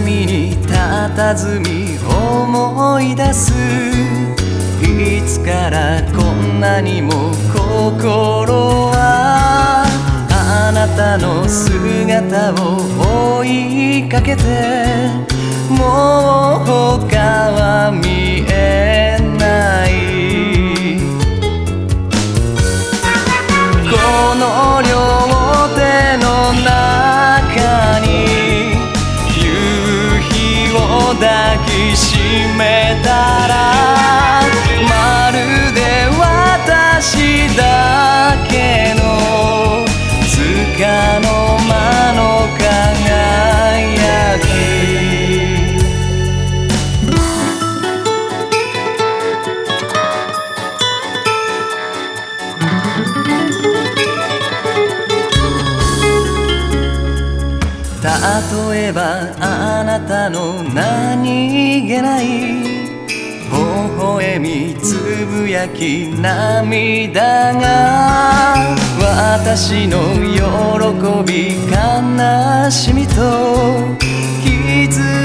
佇み思い出す。いつからこんなにも心はあなたの姿を追いかけてもう他は見えない。このきし例えばあなたの何気ない微笑みつぶやき涙が私の喜び悲しみと傷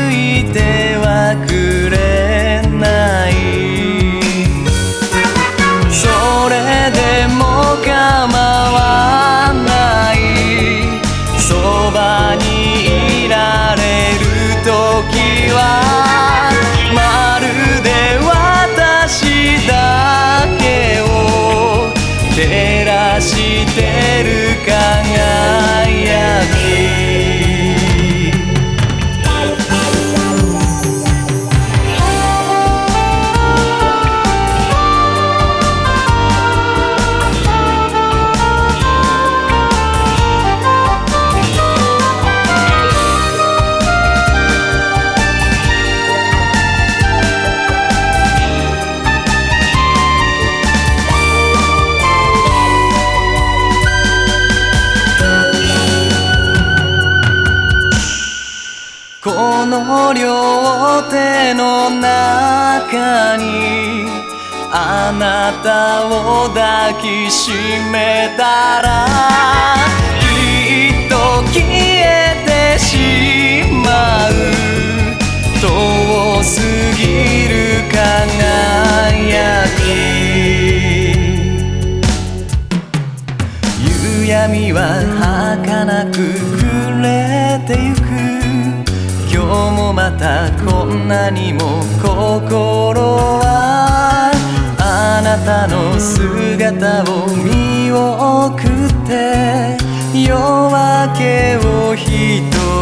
照らしてる輝きこの両手の中にあなたを抱きしめたらきっと消えてしまう。遠すぎる輝き。夕闇は儚くたこんなにも心はあなたの姿を見送って夜明けを一